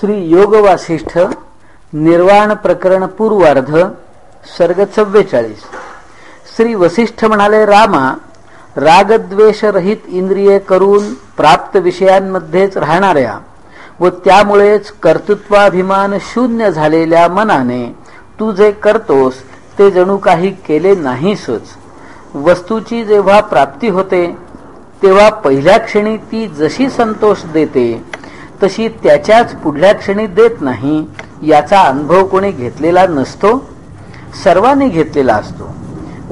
श्री योग वासिष्ठ निर्वाण प्रकरण पूर्वार्ध सर्ग चव्वेचाळीस श्री वसिष्ठ म्हणाले रामा रागद्वेषरहित इंद्रिये करून प्राप्त विषयांमध्येच राहणाऱ्या व त्यामुळेच कर्तृत्वाभिमान शून्य झालेल्या मनाने तू जे करतोस ते जणू काही केले नाहीसच. वस्तूची जेव्हा प्राप्ती होते तेव्हा पहिल्या क्षणी ती जशी संतोष देते तशी त्याच्याच पुढल्या क्षणी देत नाही याचा अनुभव कोणी घेतलेला नसतो सर्वांनी घेतलेला असतो.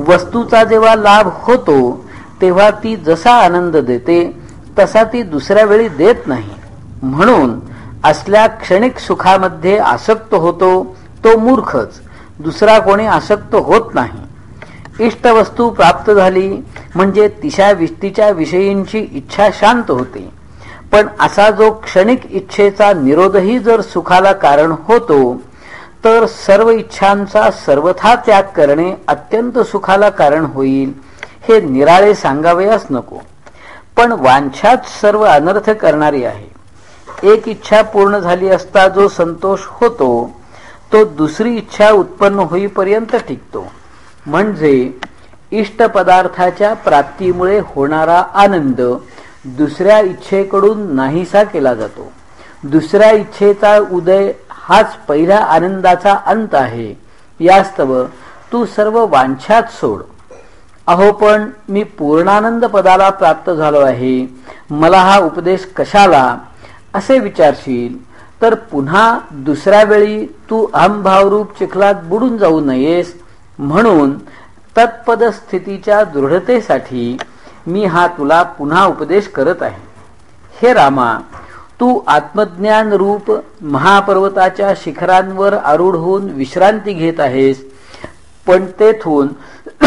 वस्तूचा जेव्हा लाभ होतो तेव्हा ती जसा आनंद देते तसा ती दुसऱ्या वेळी देत नाही. म्हणून असल्या क्षणिक सुखामध्ये आसक्त होतो तो मूर्खच. दुसरा कोणी आसक्त होत नाही. इष्टवस्तू प्राप्त झाली म्हणजे तिशा तिच्या विषयींची इच्छा शांत होते. पण असा जो क्षणिक इच्छेचा निरोधही जर सुखाला कारण होतो तर सर्व इच्छांचा सर्वथा त्याग करणे अत्यंत सुखाला कारण होईल हे निराळे सांगावयास नको. पण वांछात सर्व अनर्थ करणारी आहे. एक इच्छा पूर्ण झाली असता जो संतोष होतो तो दुसरी इच्छा उत्पन्न होईपर्यंत टिकतो. म्हणजे इष्ट पदार्थाच्या प्राप्तीमुळे होणारा आनंद दुसऱ्या इच्छेकडून नाहीसा केला जातो. दुसऱ्या इच्छेचा उदय हाच पहिल्या आनंदाचा अंत आहे. यास्तव तू सर्व वांछात सोड. अहो पण मी पूर्णानंद पदाला प्राप्त झालो आहे. मला हा उपदेश कशाला? असे विचारशील तर पुन्हा दुसऱ्या वेळी तू अहमभावरूप चिखलात बुडून जाऊ नयेस. म्हणून तत्पदस्थितीच्या दृढतेसाठी मी हा तुला पुन्हा उपदेश करत आहे. हे रामा तू आत्मज्ञान रूप महापर्वताच्या शिखरांवर आरूढ होऊन विश्रांती घेत आहेस पण तेथून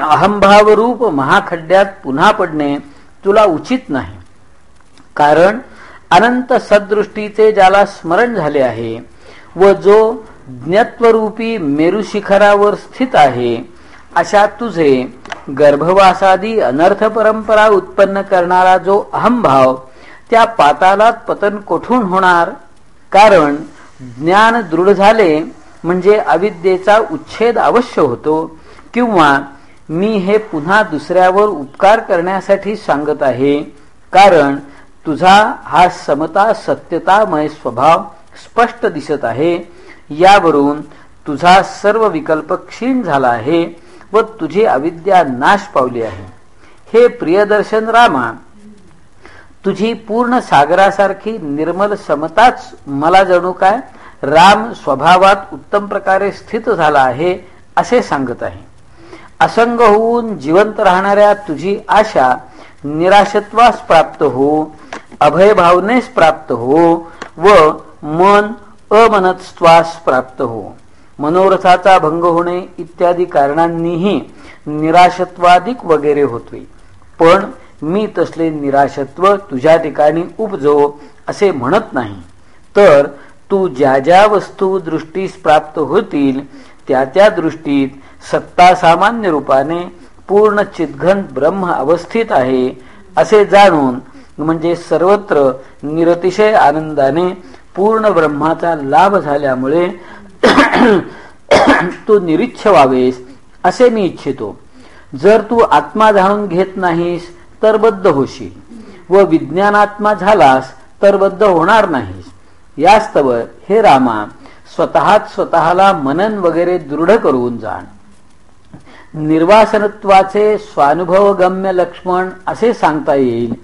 अहंभावरूप महाखड्ड्यात पुन्हा पडणे तुला उचित नाही. कारण अनंत सदृष्टीचे ज्याला स्मरण झाले आहे व जो ज्ञत्वरूपी मेरू शिखरावर स्थित आहे अशा तुझे गर्भवासादी अनर्थ परंपरा उत्पन्न करणारा जो अहमभाव त्या पातालात पतन कोठून होणार? कारण ज्ञान दृढ झाले म्हणजे अविद्येचा उच्छेद अवश्य होतो किंवा मी हे पुन्हा दुसऱ्यावर उपकार करण्यासाठी सांगत आहे. कारण तुझा हा समता सत्यतामय स्वभाव स्पष्ट दिसत आहे. यावरून तुझा सर्व विकल्प क्षीण झाला आहे. व तुझी अविद्या नाश पावली आहे. हे प्रियदर्शन रामा तुझी पूर्ण सागरासारखी निर्मल समताच मला जणू काय? राम स्वभावात उत्तम प्रकारे स्थित झाला आहे असे सांगत आहे. असंग होऊन जिवंत राहणाऱ्या तुझी आशा निराशत्वास प्राप्त हो अभयभावनेस प्राप्त हो व मन अमनत्वास प्राप्त हो. मनोरथाचा भंग होणे इत्यादी कारणांनीही निराशत्वाधिक वगैरे होते पण मी तसले निराशत्व तुझ्या ठिकाणी उपजो असे म्हणत नाही. तर तू ज्या ज्या वस्तू दृष्टीस प्राप्त होतील त्या त्या दृष्टीत सत्ता सामान्य रूपाने पूर्ण चितघन ब्रह्म अवस्थित आहे असे जाणून म्हणजे सर्वत्र निरतिशय आनंदाने पूर्ण ब्रह्माचा लाभ झाल्यामुळे तू निरीच्छ व्हावेस असे मी इच्छितो. जर तू आत्मा जाणून घेत नाहीस तर बद्ध होशील. व विज्ञानात्मा झालास तर बद्ध होणार नाहीस. यास्तव हे रामा स्वतःच स्वतःला मनन वगैरे दृढ करून जाण. निर्वासनत्वाचे स्वानुभवगम्य लक्ष्मण असे सांगता येईल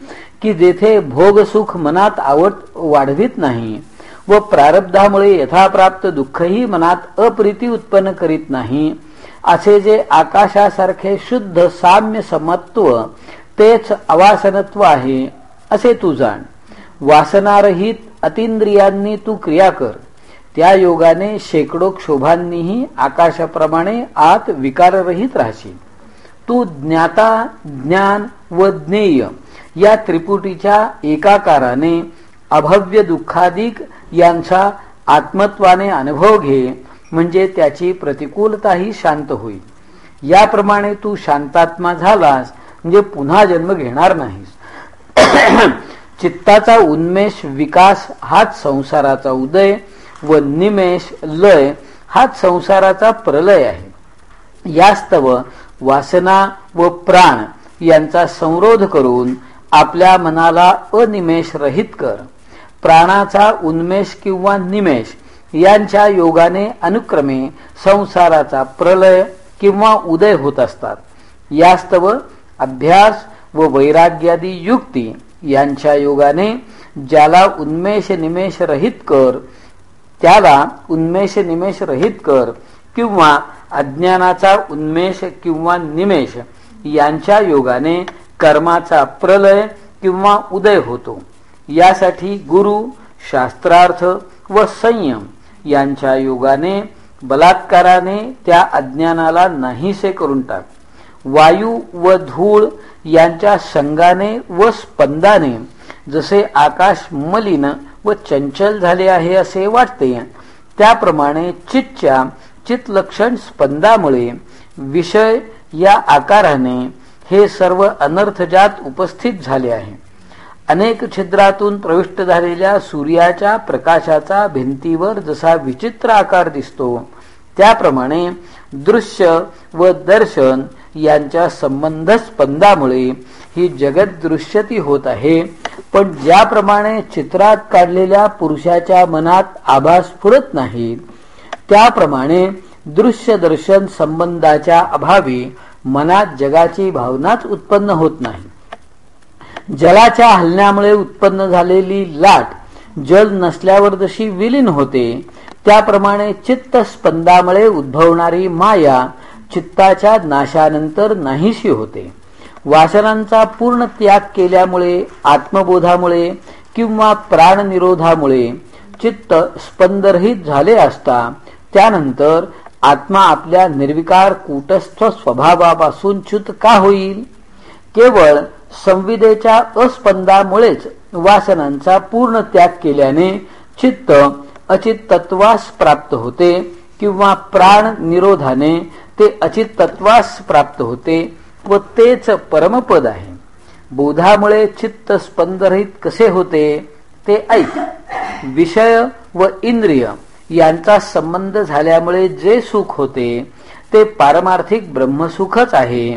की जेथे भोगसुख मनात आवड वाढवित नाही व प्रारब्धामुळे यथाप्राप्त दुःखही मनात अप्रिती उत्पन्न करीत नाही. असे जे आकाशासारखे शुद्ध साम्य समत्व तेच अवासनत्व आहे असे तू जाण. वासनारहित अतिंद्रियांनी तू क्रिया कर. त्या योगाने शेकडो क्षोभांनीही आकाशाप्रमाणे आत विकाररहित राहशील. तू ज्ञाता ज्ञान व ज्ञेय या त्रिपुटीच्या एकाकाराने अभव्य दुःखाधिक यांचा आत्मत्वाने अनुभव घे म्हणजे त्याची प्रतिकूलताही शांत होईल. याप्रमाणे तू शांतात्मा झालास म्हणजे पुन्हा जन्म घेणार नाहीस. चित्ताचा उन्मेष विकास हाच संसाराचा उदय व निमेष लय हाच संसाराचा प्रलय आहे. यास्तव वासना व प्राण यांचा संरोध करून आपल्या मनाला अनिमेष रहित कर. प्राणाचा उन्मेष किंवा निमेष यांच्या योगाने अनुक्रमे संसाराचा प्रलय किंवा उदय होत असतात. यास्तव अभ्यास व वैराग्यादी युक्ती यांच्या योगाने ज्याला उन्मेष निमेष रहित कर त्याला उन्मेष निमेष रहित कर किंवा अज्ञानाचा उन्मेष किंवा निमेष यांच्या योगाने कर्माचा प्रलय किंवा उदय होतो. यासाठी गुरु शास्त्रार्थ व संयम यांच्या योगाने बलात्काराने त्या अज्ञानाला नाहीसे करून टाक. वायू व धूळ यांच्या संगाने व स्पंदाने जसे आकाश मलिन व चंचल झाले आहे असे वाटते त्याप्रमाणे चितच्या चितलक्षण स्पंदामुळे विषय या आकाराने हे सर्व अनर्थजात उपस्थित झाले आहे. अनेक छिद्रातून प्रविष्ट झालेल्या सूर्याच्या प्रकाशाचा भिंतीवर जसा विचित्र आकार दिसतो त्याप्रमाणे दृश्य व दर्शन यांच्या संबंध स्पंदामुळे ही जगत दृश्यती होत आहे. पण ज्याप्रमाणे चित्रात काढलेल्या पुरुषाच्या मनात आभास फुरत नाही त्याप्रमाणे दृश्य दर्शन संबंधाच्या अभावी मनात जगाची भावनाच उत्पन्न होत नाही. जलाच्या हलण्यामुळे उत्पन्न झालेली लाट जल नसल्यावर जशी विलीन होते त्याप्रमाणे चित्त स्पंदामुळे उद्भवणारी माया चित्ताच्या नाशानंतर नाहीशी होते. वासनांचा पूर्ण त्याग केल्यामुळे आत्मबोधामुळे किंवा प्राणनिरोधामुळे चित्त स्पंदरहित झाले असता त्यानंतर आत्मा आपल्या निर्विकार कूटस्थ स्वभावापासून च्युत का होईल? केवळ संविदेच्या अस्पंदामुळेच वासनांचा पूर्ण त्याग केल्याने चित्त अचित तत्वास प्राप्त होते किंवा प्राण निरोधाने ते अचित तत्वास प्राप्त होते व तेच परमपद आहे. बोधामुळे चित्त स्पंदरहित कसे होते ते ऐक. विषय व इंद्रिय यांचा संबंध झाल्यामुळे जे सुख होते ते पारमार्थिक ब्रह्मसुखच आहे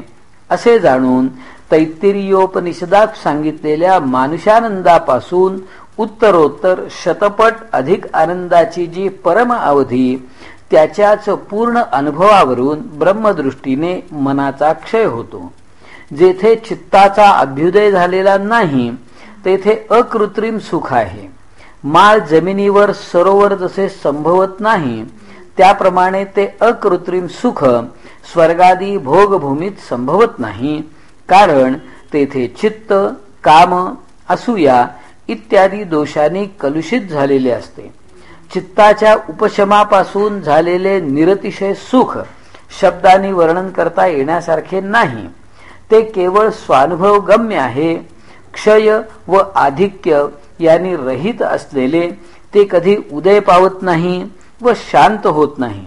असे जाणून तैत्तिरियोपनिषदात सांगितलेल्या मानुषानंदापासून उत्तरोत्तर शतपट अधिक आनंदाची जी परम अवधी त्याच्याच पूर्ण अनुभवावरून ब्रह्मदृष्टीने मनाचा क्षय होतो. जेथे चित्ताचा अभ्युदय झालेला नाही तेथे अकृत्रिम सुख आहे. माळ जमिनीवर सरोवर जसे संभवत नाही त्याप्रमाणे ते अकृत्रिम सुख स्वर्गादी भोगभूमीत संभवत नाही कारण तेथे चित्त काम असूया इत्यादी दोषांनी कलुषित झालेले असते. चित्ताच्या उपशमापासून झालेले निरतिशय सुख शब्दांनी वर्णन करता येण्यासारखे नाही. ते केवळ स्वानुभव गम्य आहे. क्षय व आधिक्य यांनी रहित असलेले ते कधी उदय पावत नाही व शांत होत नाही.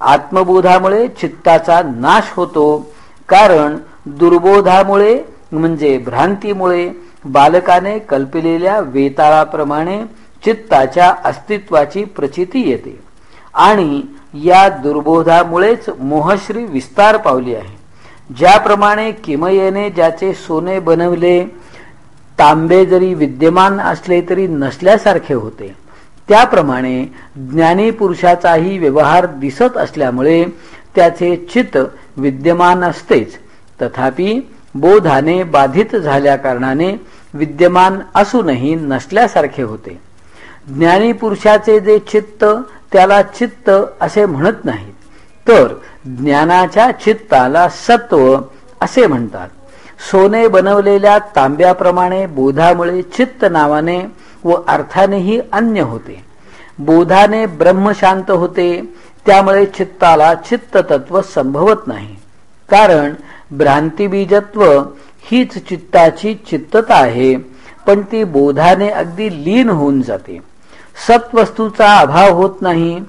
आत्मबोधामुळे चित्ताचा नाश होतो. कारण दुर्बोधामुळे म्हणजे भ्रांतीमुळे बालकाने कल्पिलेल्या वेताळाप्रमाणे चित्ताच्या अस्तित्वाची प्रचिती येते. आणि या दुर्बोधामुळेच मोहश्री विस्तार पावली आहे. ज्याप्रमाणे किमयेने ज्याचे सोने बनवले तांबे जरी विद्यमान असले तरी नसल्यासारखे होते. त्याप्रमाणे ज्ञानी पुरुषाचाही व्यवहार दिसत असल्यामुळे त्याचे चित्त विद्यमान असतेच. तथापि बोधाने बाधित झाल्या कारणाने विद्यमान असूनही नसल्यासारखे होते. ज्ञानी पुरुषाचे जे चित्त त्याला चित्त असे म्हणत नाहीत. तर ज्ञानाच्या चित्ताला सत्व असे म्हणतात. सोने बनवलेल्या तांब्याप्रमाणे बोधामुळे चित्त नावाने व अर्थानेही अन्य होते. बोधाने ब्रह्म शांत होते त्यामुळे चित्ताला चित्त तत्व संभवत नाही. कारण भ्रांतिबीजत्व हीच चित्ताची चित्तता आहे पण ती बोधाने अगदी लीन होऊन जाते. सत्वस्तूचा अभाव होत नाही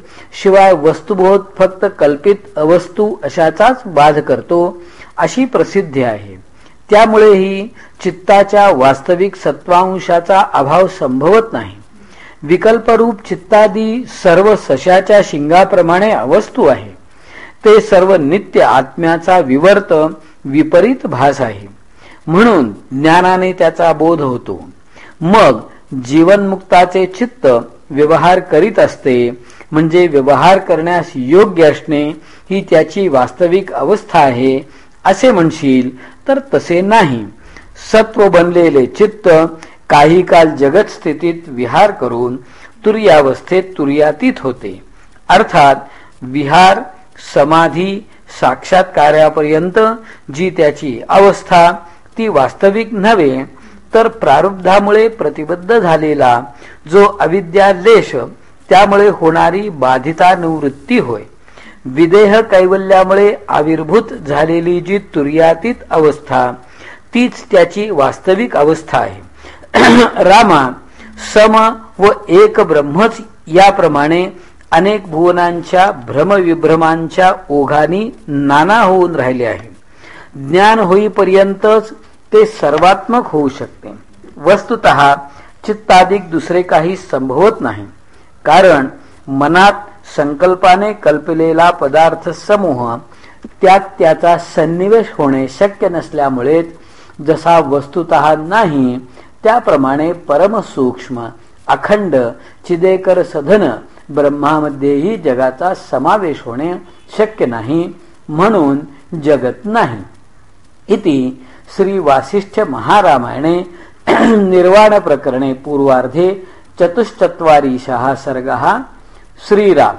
शिवाय वस्तुबोध फक्त कल्पित अवस्तू अशाचाच बाध करतो अशी प्रसिद्धी आहे. त्यामुळेही चित्ताच्या वास्तविक सत्वांशाचा अभाव संभवत नाही. विकल्परूप चित्तादी सर्व सशाच्या शिंगाप्रमाणे अवस्तू आहे. ते सर्व नित्य आत्म्याचा विवर्त विपरीत भास आहे. म्हणून ज्ञानाने त्याचा बोध होतो. मग जीवनमुक्ताचे चित्त व्यवहार करीत असते म्हणजे व्यवहार करण्यास योग्य असणे ही त्याची वास्तविक अवस्था आहे असे म्हणशील तर तसे नाही. सत्व बनलेले चित्त काही काल जगत स्थितीत विहार करून तुर्यावस्थेत तुर्यातीत होते. अर्थात विहार समाधी साक्षात्कार्यापर्यंत जी त्याची अवस्था ती वास्तविक नव्हे तर प्रारब्धामुळे प्रतिबद्ध झालेला जो अविद्यालेश त्यामुळे होणारी बाधितानुवृत्ती होय. विदेह कैवल्यामुळे आविर्भूत झालेली जी तुर्यातीत अवस्था तीच त्याची वास्तविक अवस्था आहे. रामा सम व एक ब्रह्मच याप्रमाणे अनेक भुवनांच्या भ्रमविभ्रमांच्या ओघानी नाना होऊन राहिले आहे. ज्ञान होईपर्यंतच ते सर्वात्मक होऊ शकते. वस्तुत चित्ताधिक दुसरे काही संभवत नाही. कारण मनात संकल्पाने कल्पलेला पदार्थ समूह त्यात त्याचा सन्निवेश होणे शक्य नसल्यामुळे जसा वस्तुत नाही त्याप्रमाणे परमसूक्ष्म अखंड चिदेकर सधन ब्रह्मामध्येही जगाचा समावेश होणे शक्य नाही म्हणून जगत नाही. इति श्री वासिष्ठ महारामायणे निर्वाण प्रकरणे पूर्वार्धे चतुश्चत्वारिशः सर्गः श्रीराम.